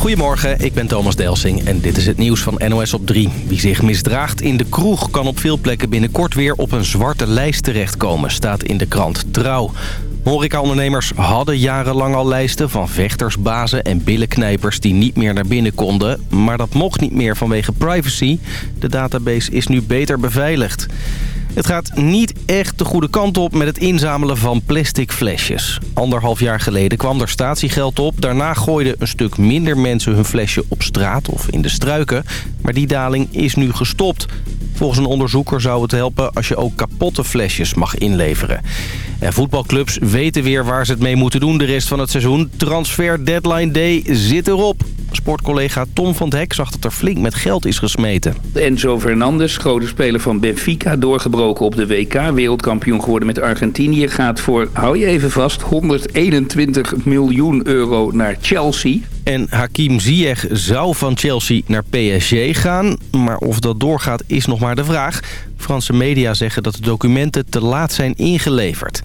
Goedemorgen, ik ben Thomas Delsing en dit is het nieuws van NOS op 3. Wie zich misdraagt in de kroeg kan op veel plekken binnenkort weer op een zwarte lijst terechtkomen, staat in de krant Trouw. Horecaondernemers hadden jarenlang al lijsten van vechters, bazen en billenknijpers die niet meer naar binnen konden. Maar dat mocht niet meer vanwege privacy. De database is nu beter beveiligd. Het gaat niet echt de goede kant op met het inzamelen van plastic flesjes. Anderhalf jaar geleden kwam er statiegeld op. Daarna gooiden een stuk minder mensen hun flesje op straat of in de struiken. Maar die daling is nu gestopt. Volgens een onderzoeker zou het helpen als je ook kapotte flesjes mag inleveren. En voetbalclubs weten weer waar ze het mee moeten doen de rest van het seizoen. Transfer Deadline Day zit erop. Sportcollega Tom van Hek zag dat er flink met geld is gesmeten. Enzo Fernandes, grote speler van Benfica, doorgebroken op de WK. Wereldkampioen geworden met Argentinië. Gaat voor, hou je even vast, 121 miljoen euro naar Chelsea. En Hakim Ziyech zou van Chelsea naar PSG gaan. Maar of dat doorgaat is nog maar de vraag. Franse media zeggen dat de documenten te laat zijn ingeleverd.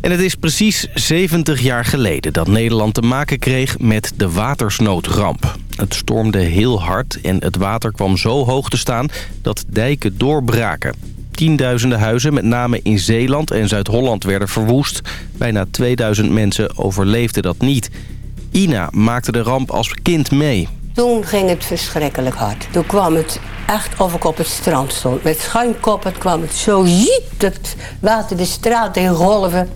En het is precies 70 jaar geleden dat Nederland te maken kreeg met de watersnoodramp. Het stormde heel hard en het water kwam zo hoog te staan dat dijken doorbraken. Tienduizenden huizen, met name in Zeeland en Zuid-Holland, werden verwoest. Bijna 2000 mensen overleefden dat niet. Ina maakte de ramp als kind mee. Toen ging het verschrikkelijk hard. Toen kwam het echt of ik op het strand stond. Met schuimkoppen kwam het zo ziet het water de straat in golven.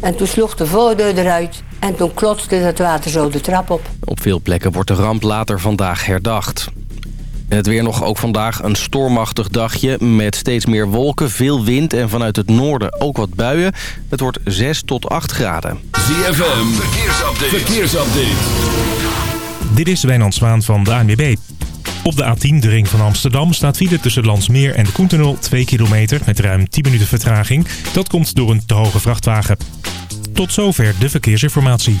En toen sloeg de voordeur eruit. En toen klotste het water zo de trap op. Op veel plekken wordt de ramp later vandaag herdacht. En het weer nog ook vandaag een stormachtig dagje met steeds meer wolken, veel wind en vanuit het noorden ook wat buien. Het wordt 6 tot 8 graden. ZFM, verkeersupdate. verkeersupdate. Dit is Wijnand Zwaan van de ANWB. Op de A10, de ring van Amsterdam, staat file tussen Landsmeer en de Koentunnel 2 kilometer met ruim 10 minuten vertraging. Dat komt door een te hoge vrachtwagen. Tot zover de verkeersinformatie.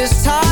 This time,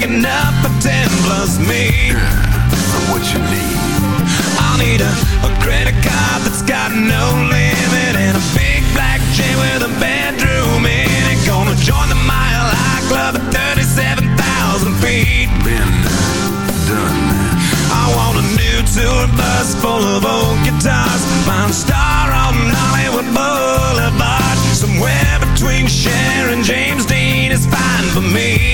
big enough for 10 plus me. what you need? I'll need a, a credit card that's got no limit and a big black chain with a bedroom in it. Gonna join the Mile High Club at 37,000 feet. Been done. I want a new tour bus full of old guitars. Find a star on Hollywood Boulevard. Somewhere between Cher and James Dean is fine for me.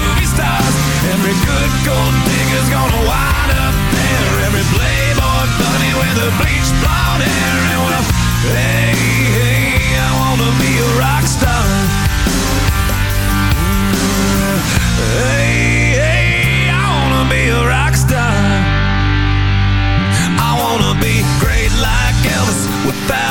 Every good gold digger's gonna wind up there. Every playboy bunny with a bleached blonde hair. And well, hey, hey, I wanna be a rock star. Hey, hey, I wanna be a rock star. I wanna be great like Elvis without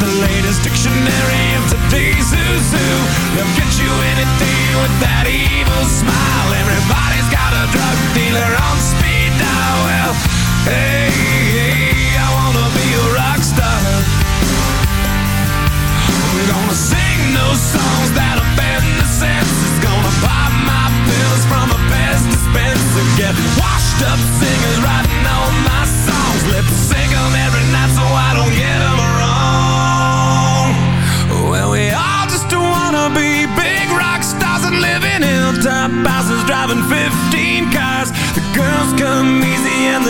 the latest dictionary of today's who. They'll get you anything with that evil smile. Everybody's got a drug dealer on speed dial. Well, hey, hey, I wanna be a rock star. I'm gonna sing those songs that offend the senses. Gonna pop my pills from a Pez dispenser. Get washed up singers writing all my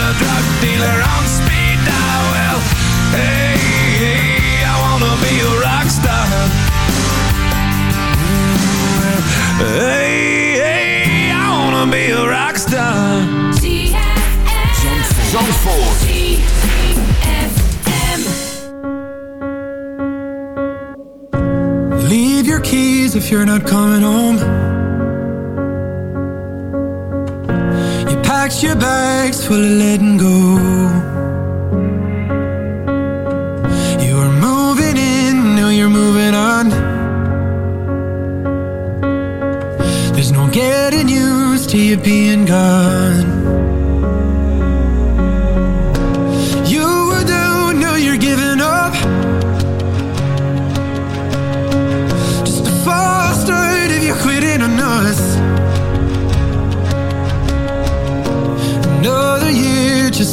a drug dealer on speed dial. Well, hey, hey, I wanna be a rock star. Hey, hey, I wanna be a rock star. Zandvoort. Leave your keys if you're not coming home. Packed your bags full of letting go. You were moving in, now you're moving on. There's no getting used to you being gone.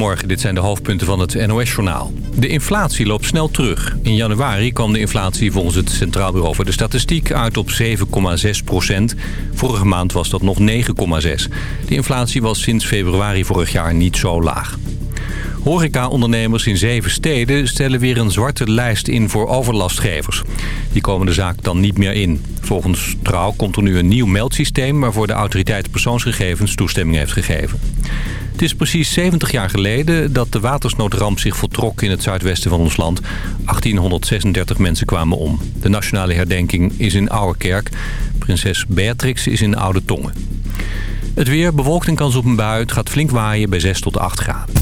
Goedemorgen, dit zijn de hoofdpunten van het NOS-journaal. De inflatie loopt snel terug. In januari kwam de inflatie volgens het Centraal Bureau voor de Statistiek uit op 7,6 procent. Vorige maand was dat nog 9,6. De inflatie was sinds februari vorig jaar niet zo laag. Horeca-ondernemers in zeven steden stellen weer een zwarte lijst in voor overlastgevers. Die komen de zaak dan niet meer in. Volgens Trouw komt er nu een nieuw meldsysteem... waarvoor de autoriteit persoonsgegevens toestemming heeft gegeven. Het is precies 70 jaar geleden dat de watersnoodramp zich voltrok in het zuidwesten van ons land. 1836 mensen kwamen om. De nationale herdenking is in Ouwerkerk. Prinses Beatrix is in Oude Tongen. Het weer bewolkt en kans op een bui. Het gaat flink waaien bij 6 tot 8 graden.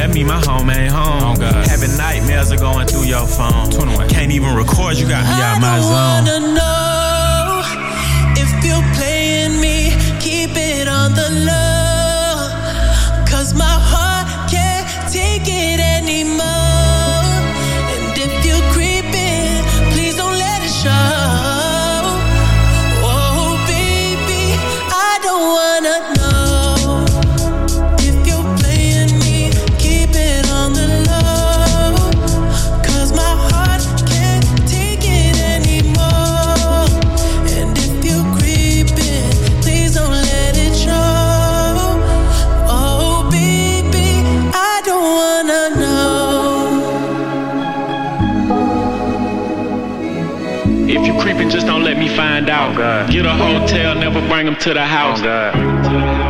that mean my home ain't home. Oh Having nightmares are going through your phone. Can't even record, you got me out my zone. Get a hotel, never bring them to the house. Oh, God.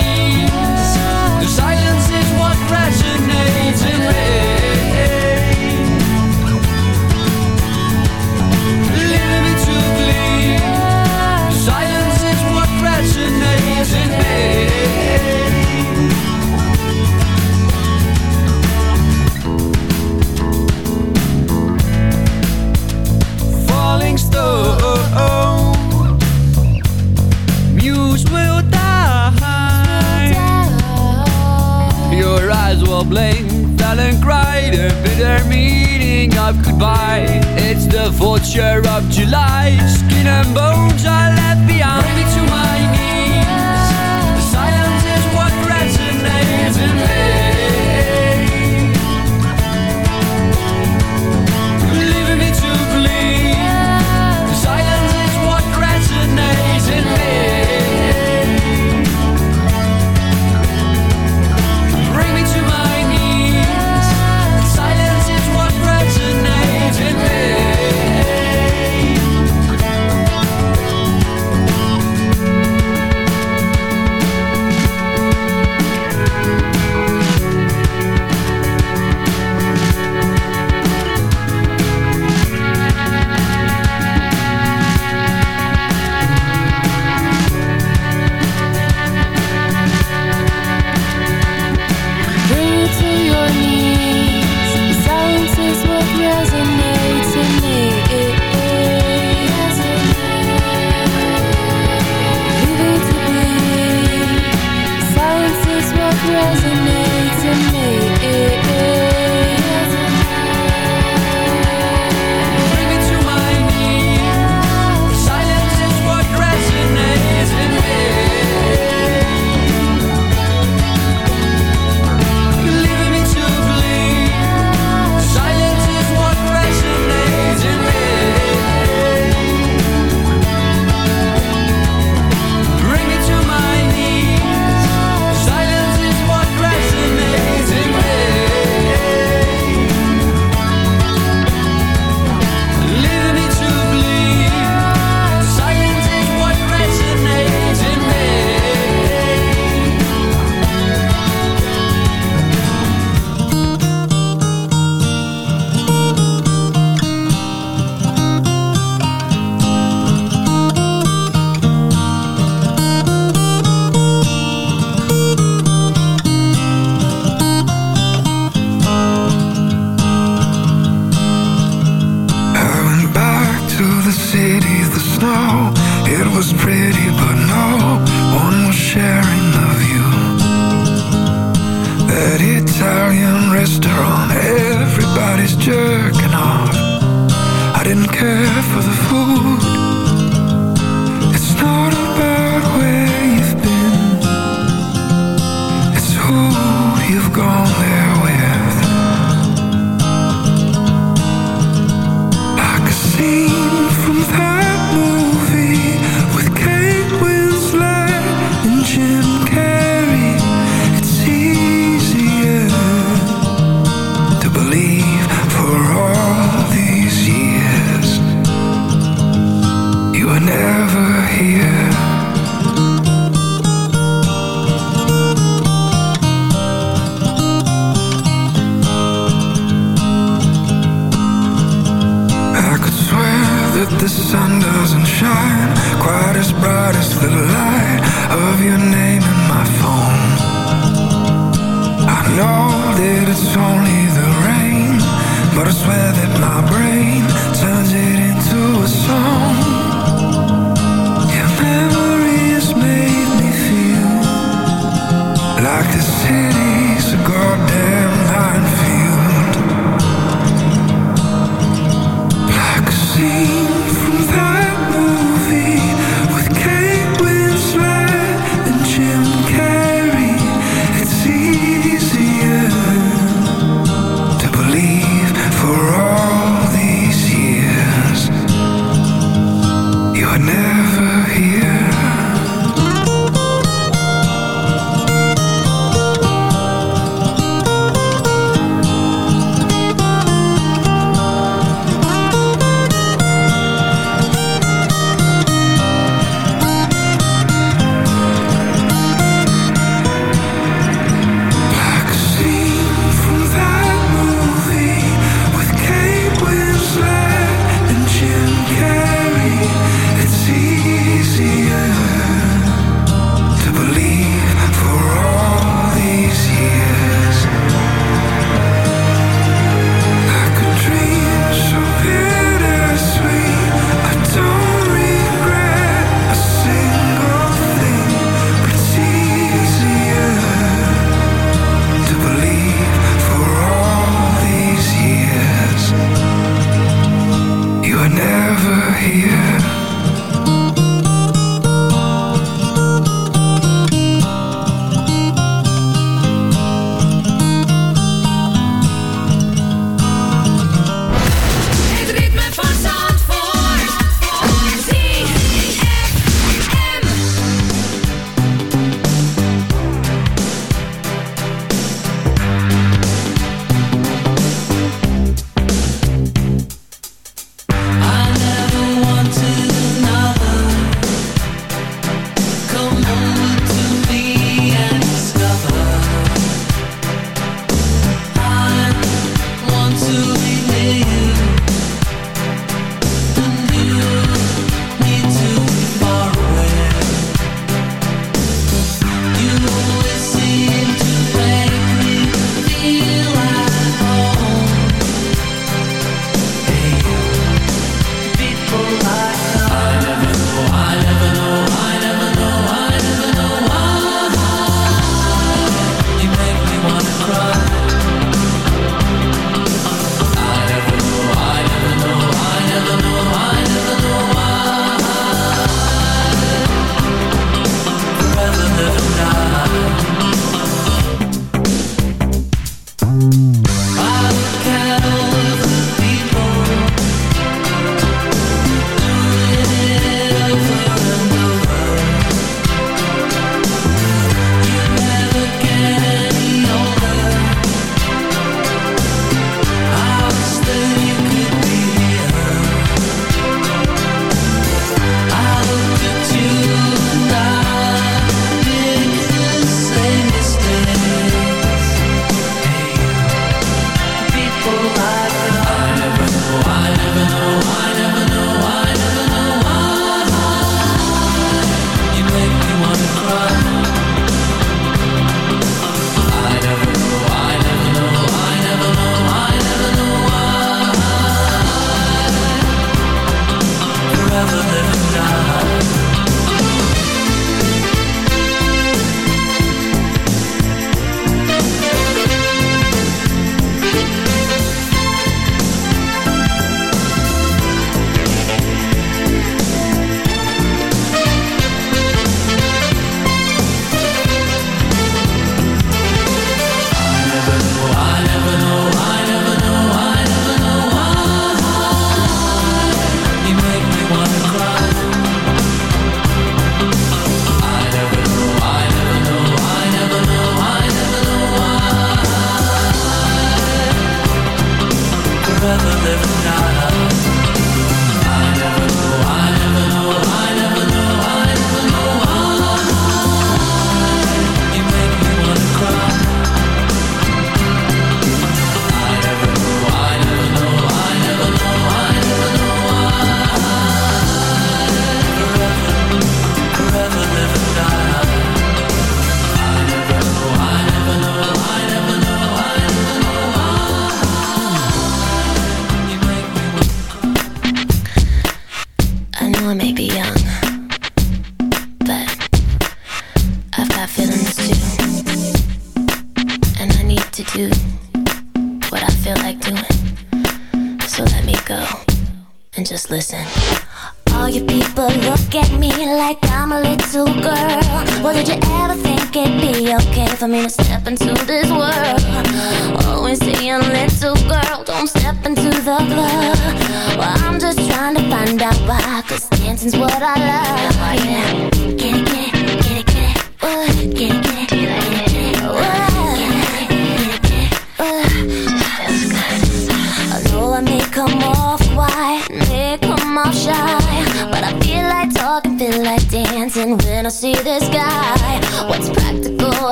all blame. Fallon cried a bitter meaning of goodbye. It's the vulture of July. Skin and bones are left behind. Bring me to my working hard. I didn't care for the food.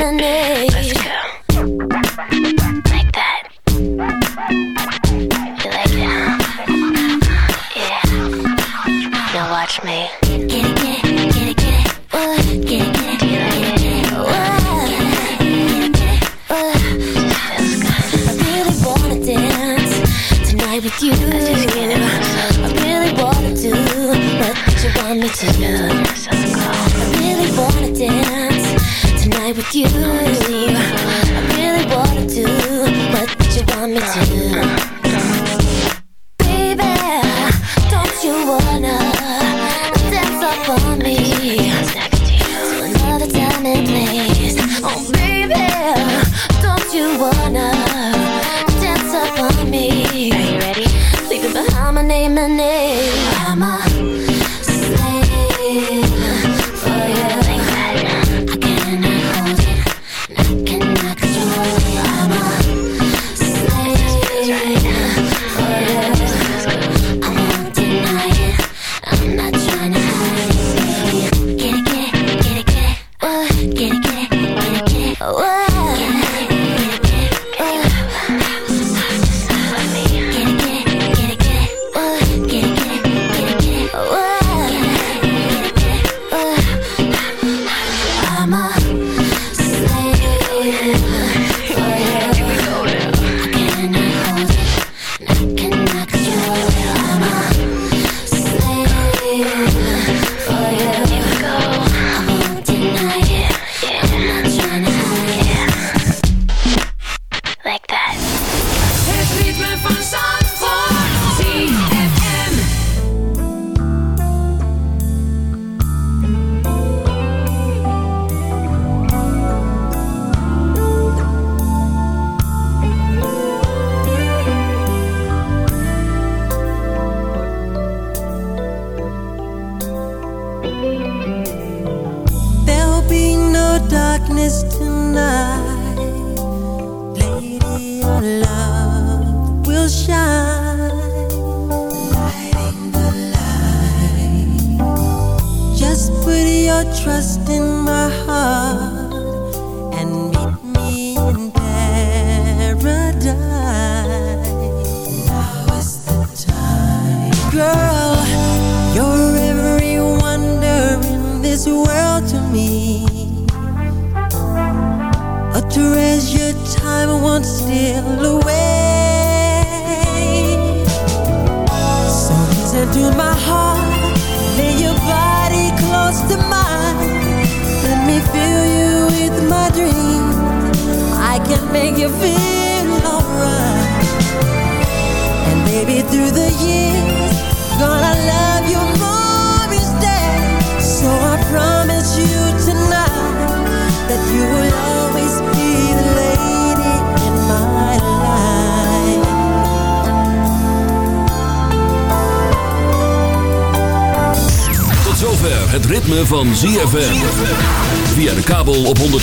My name